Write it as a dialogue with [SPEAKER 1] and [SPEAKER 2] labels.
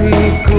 [SPEAKER 1] You.